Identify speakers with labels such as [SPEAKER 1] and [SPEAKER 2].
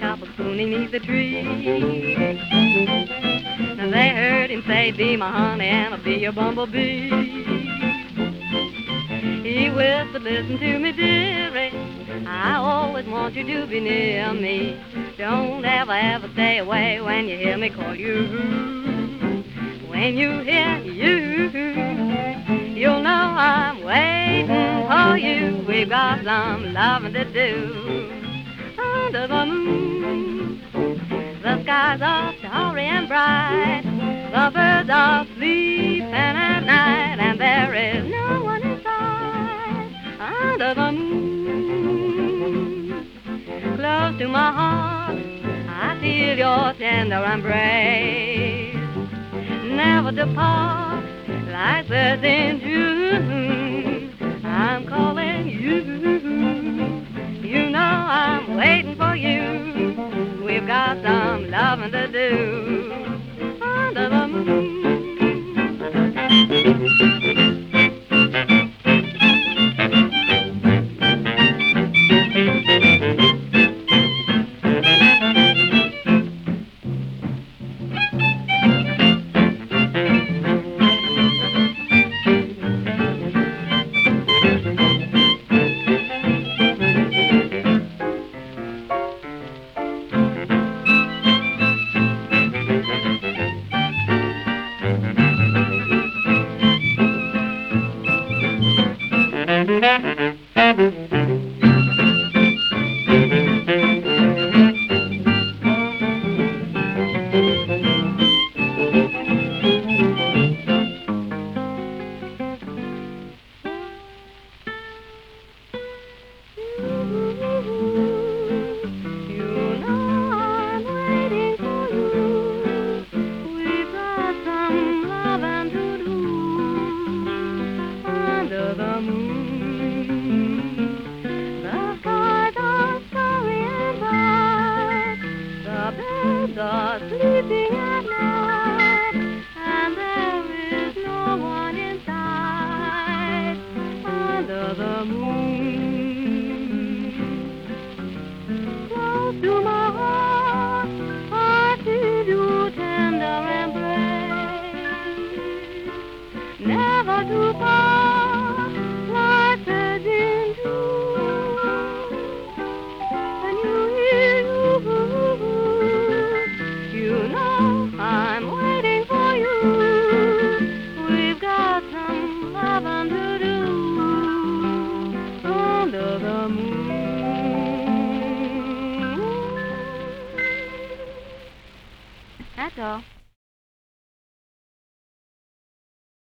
[SPEAKER 1] happy spooning neath the tree. They heard him say, Be my honey and I'll be your bumblebee. He whispered, Listen to me, dearie. I always want you to be near me. Don't ever, ever stay away when you hear me call you. When you hear you, you'll know I'm waiting for you. We've got some loving to do under the moon. Skies are starry and bright. The birds are sleeping at night, and there is no one inside under the moon. Close to my heart, I feel your tender embrace. Never depart like birds in June. To do Mm-hmm. Sleeping at night, and there is no one inside under the moon. Close to my heart, I feel your tender embrace. Never to part, All.